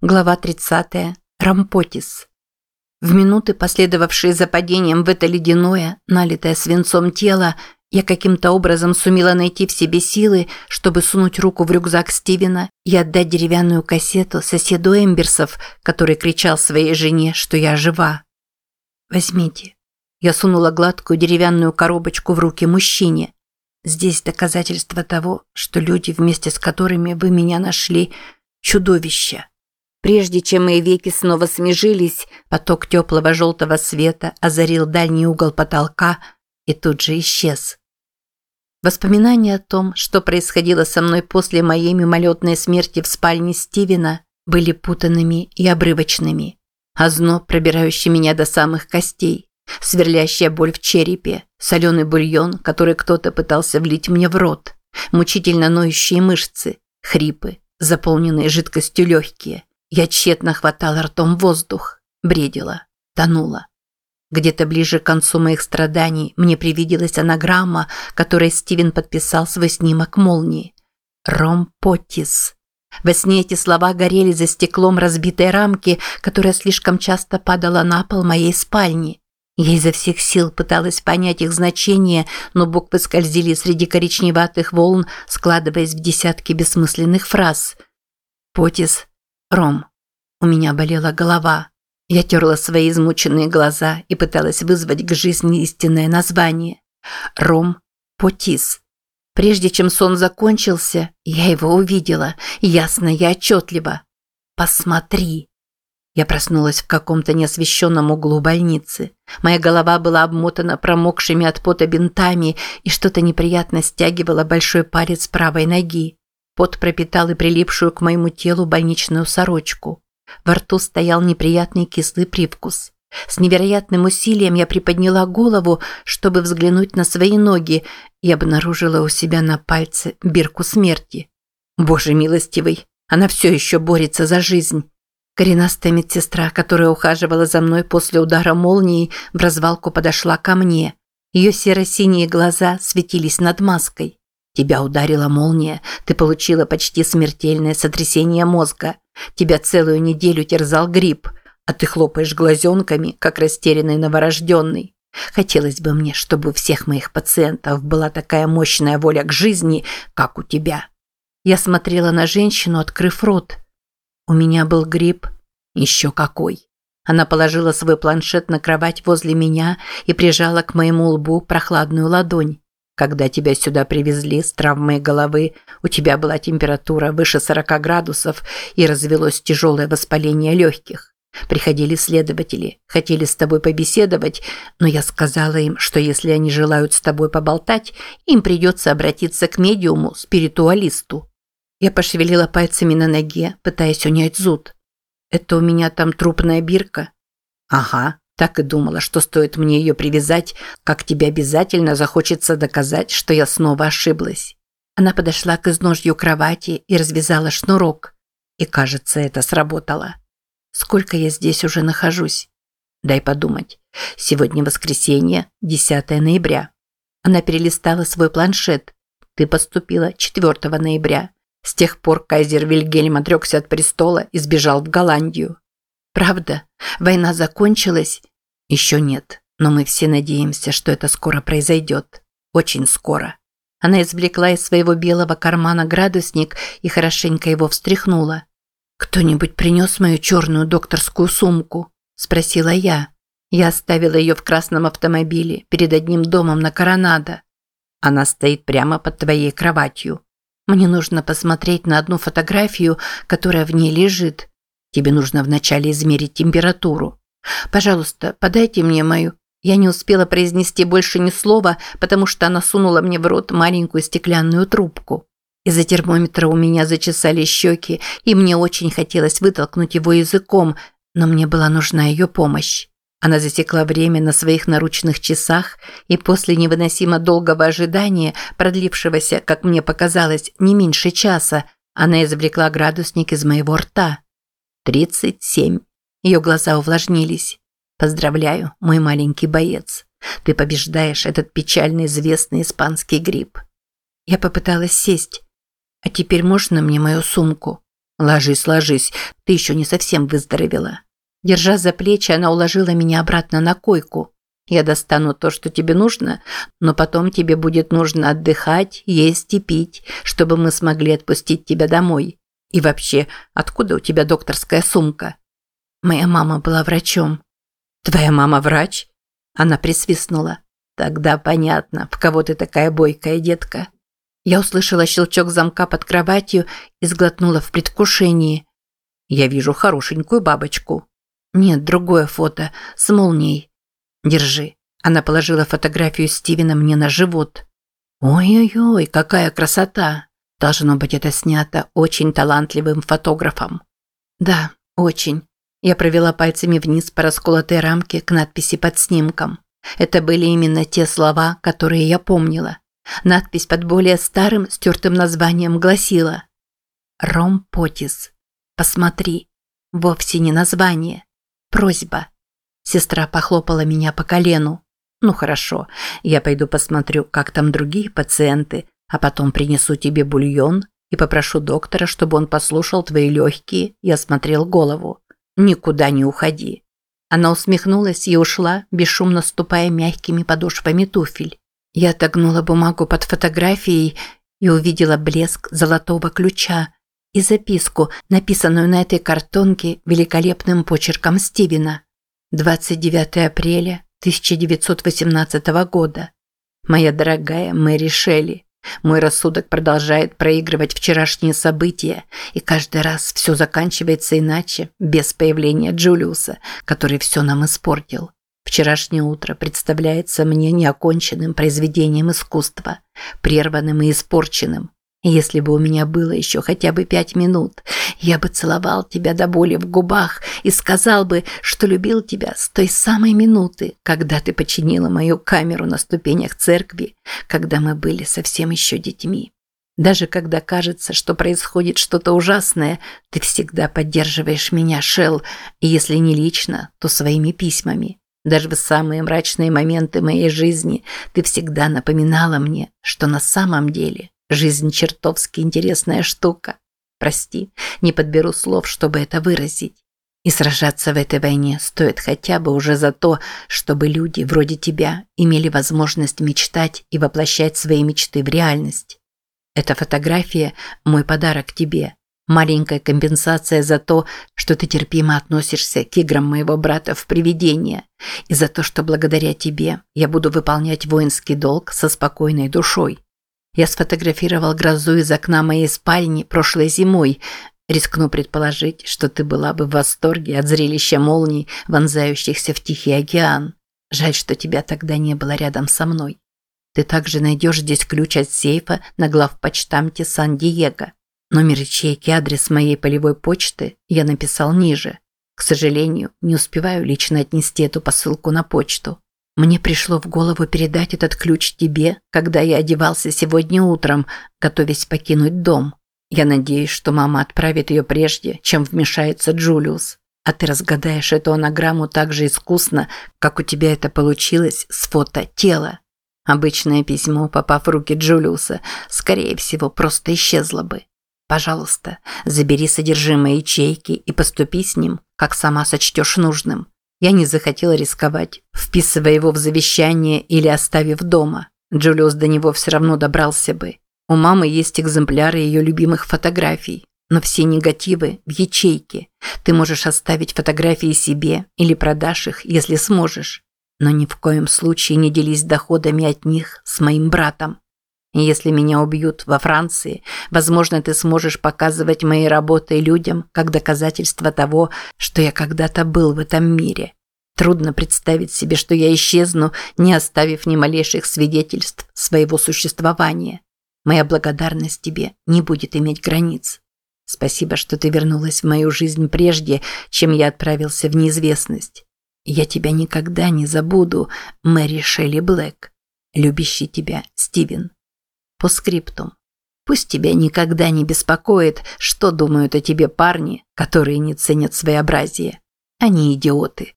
Глава 30. Рампотис. В минуты, последовавшие за падением в это ледяное, налитое свинцом тело, я каким-то образом сумела найти в себе силы, чтобы сунуть руку в рюкзак Стивена и отдать деревянную кассету соседу Эмберсов, который кричал своей жене, что я жива. «Возьмите». Я сунула гладкую деревянную коробочку в руки мужчине. «Здесь доказательство того, что люди, вместе с которыми вы меня нашли, чудовища». Прежде чем мои веки снова смежились, поток теплого желтого света озарил дальний угол потолка и тут же исчез. Воспоминания о том, что происходило со мной после моей мимолетной смерти в спальне Стивена, были путанными и обрывочными. Озноб, пробирающий меня до самых костей, сверлящая боль в черепе, соленый бульон, который кто-то пытался влить мне в рот, мучительно ноющие мышцы, хрипы, заполненные жидкостью легкие. Я тщетно хватала ртом воздух, бредила, тонула. Где-то ближе к концу моих страданий мне привиделась анаграмма, которой Стивен подписал свой снимок молнии. «Ромпотис». Во сне эти слова горели за стеклом разбитой рамки, которая слишком часто падала на пол моей спальни. Я изо всех сил пыталась понять их значение, но буквы скользили среди коричневатых волн, складываясь в десятки бессмысленных фраз. «Потис Ром. У меня болела голова. Я терла свои измученные глаза и пыталась вызвать к жизни истинное название. Ром Потис. Прежде чем сон закончился, я его увидела, ясно и отчетливо. «Посмотри!» Я проснулась в каком-то неосвещенном углу больницы. Моя голова была обмотана промокшими от пота бинтами, и что-то неприятно стягивало большой палец правой ноги. Пот пропитал и прилипшую к моему телу больничную сорочку. Во рту стоял неприятный кислый привкус. С невероятным усилием я приподняла голову, чтобы взглянуть на свои ноги, и обнаружила у себя на пальце бирку смерти. Боже милостивый, она все еще борется за жизнь. Коренастая медсестра, которая ухаживала за мной после удара молнии, в развалку подошла ко мне. Ее серо-синие глаза светились над маской. Тебя ударила молния, ты получила почти смертельное сотрясение мозга. Тебя целую неделю терзал грипп, а ты хлопаешь глазенками, как растерянный новорожденный. Хотелось бы мне, чтобы у всех моих пациентов была такая мощная воля к жизни, как у тебя. Я смотрела на женщину, открыв рот. У меня был грипп. Еще какой. Она положила свой планшет на кровать возле меня и прижала к моему лбу прохладную ладонь. Когда тебя сюда привезли с травмой головы, у тебя была температура выше 40 градусов и развелось тяжелое воспаление легких. Приходили следователи, хотели с тобой побеседовать, но я сказала им, что если они желают с тобой поболтать, им придется обратиться к медиуму, спиритуалисту. Я пошевелила пальцами на ноге, пытаясь унять зуд. Это у меня там трупная бирка? Ага, так и думала, что стоит мне ее привязать, как тебе обязательно захочется доказать, что я снова ошиблась. Она подошла к изножью кровати и развязала шнурок. И, кажется, это сработало. Сколько я здесь уже нахожусь? Дай подумать. Сегодня воскресенье, 10 ноября. Она перелистала свой планшет. Ты поступила 4 ноября. С тех пор кайзер Вильгельм отрекся от престола и сбежал в Голландию. Правда? Война закончилась? Еще нет, но мы все надеемся, что это скоро произойдет. Очень скоро. Она извлекла из своего белого кармана градусник и хорошенько его встряхнула. «Кто-нибудь принес мою черную докторскую сумку?» – спросила я. Я оставила ее в красном автомобиле перед одним домом на Коронадо. Она стоит прямо под твоей кроватью. Мне нужно посмотреть на одну фотографию, которая в ней лежит. Тебе нужно вначале измерить температуру. Пожалуйста, подайте мне мою. Я не успела произнести больше ни слова, потому что она сунула мне в рот маленькую стеклянную трубку. Из-за термометра у меня зачесали щеки, и мне очень хотелось вытолкнуть его языком, но мне была нужна ее помощь. Она засекла время на своих наручных часах, и после невыносимо долгого ожидания, продлившегося, как мне показалось, не меньше часа, она извлекла градусник из моего рта. Тридцать семь. Ее глаза увлажнились. Поздравляю, мой маленький боец. Ты побеждаешь этот печально известный испанский грипп. Я попыталась сесть. А теперь можно мне мою сумку? Ложись, ложись, ты еще не совсем выздоровела. Держа за плечи, она уложила меня обратно на койку. Я достану то, что тебе нужно, но потом тебе будет нужно отдыхать, есть и пить, чтобы мы смогли отпустить тебя домой. И вообще, откуда у тебя докторская сумка? Моя мама была врачом. Твоя мама врач? Она присвистнула. Тогда понятно, в кого ты такая бойкая, детка. Я услышала щелчок замка под кроватью и сглотнула в предвкушении. Я вижу хорошенькую бабочку. Нет, другое фото, с молнией. Держи. Она положила фотографию Стивена мне на живот. Ой-ой-ой, какая красота. Должно быть, это снято очень талантливым фотографом. Да, очень. Я провела пальцами вниз по расколотой рамке к надписи под снимком. Это были именно те слова, которые я помнила. Надпись под более старым, стертым названием гласила «Ром Потис. Посмотри. Вовсе не название. Просьба». Сестра похлопала меня по колену. «Ну хорошо, я пойду посмотрю, как там другие пациенты, а потом принесу тебе бульон и попрошу доктора, чтобы он послушал твои легкие и осмотрел голову. Никуда не уходи». Она усмехнулась и ушла, бесшумно ступая мягкими подошвами туфель. Я отогнула бумагу под фотографией и увидела блеск золотого ключа и записку, написанную на этой картонке великолепным почерком Стивена. 29 апреля 1918 года. Моя дорогая Мэри Шелли, мой рассудок продолжает проигрывать вчерашние события, и каждый раз все заканчивается иначе, без появления Джулиуса, который все нам испортил. Вчерашнее утро представляется мне неоконченным произведением искусства, прерванным и испорченным. Если бы у меня было еще хотя бы пять минут, я бы целовал тебя до боли в губах и сказал бы, что любил тебя с той самой минуты, когда ты починила мою камеру на ступенях церкви, когда мы были совсем еще детьми. Даже когда кажется, что происходит что-то ужасное, ты всегда поддерживаешь меня, Шел, и если не лично, то своими письмами. Даже в самые мрачные моменты моей жизни ты всегда напоминала мне, что на самом деле жизнь чертовски интересная штука. Прости, не подберу слов, чтобы это выразить. И сражаться в этой войне стоит хотя бы уже за то, чтобы люди вроде тебя имели возможность мечтать и воплощать свои мечты в реальность. Эта фотография – мой подарок тебе, Маленькая компенсация за то, что ты терпимо относишься к играм моего брата в привидения, и за то, что благодаря тебе я буду выполнять воинский долг со спокойной душой. Я сфотографировал грозу из окна моей спальни прошлой зимой. Рискну предположить, что ты была бы в восторге от зрелища молний, вонзающихся в Тихий океан. Жаль, что тебя тогда не было рядом со мной. Ты также найдешь здесь ключ от сейфа на главпочтамте Сан-Диего. Номер ячейки и адрес моей полевой почты я написал ниже. К сожалению, не успеваю лично отнести эту посылку на почту. Мне пришло в голову передать этот ключ тебе, когда я одевался сегодня утром, готовясь покинуть дом. Я надеюсь, что мама отправит ее прежде, чем вмешается Джулиус. А ты разгадаешь эту анаграмму так же искусно, как у тебя это получилось с фото тела. Обычное письмо, попав в руки Джулиуса, скорее всего, просто исчезло бы. Пожалуйста, забери содержимое ячейки и поступи с ним, как сама сочтешь нужным. Я не захотела рисковать, вписывая его в завещание или оставив дома. Джулиус до него все равно добрался бы. У мамы есть экземпляры ее любимых фотографий, но все негативы в ячейке. Ты можешь оставить фотографии себе или продашь их, если сможешь. Но ни в коем случае не делись доходами от них с моим братом. Если меня убьют во Франции, возможно, ты сможешь показывать мои работы людям как доказательство того, что я когда-то был в этом мире. Трудно представить себе, что я исчезну, не оставив ни малейших свидетельств своего существования. Моя благодарность тебе не будет иметь границ. Спасибо, что ты вернулась в мою жизнь прежде, чем я отправился в неизвестность. Я тебя никогда не забуду, Мэри Шелли Блэк. Любящий тебя, Стивен. По скриптум. Пусть тебя никогда не беспокоит, что думают о тебе парни, которые не ценят своеобразие. Они идиоты.